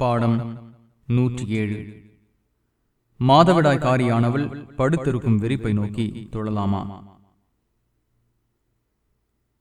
பாடம் நூற்றி ஏழு மாதவிடாய்க்காரியானவள் படுத்திருக்கும் விரிப்பை நோக்கி தொழலாமா?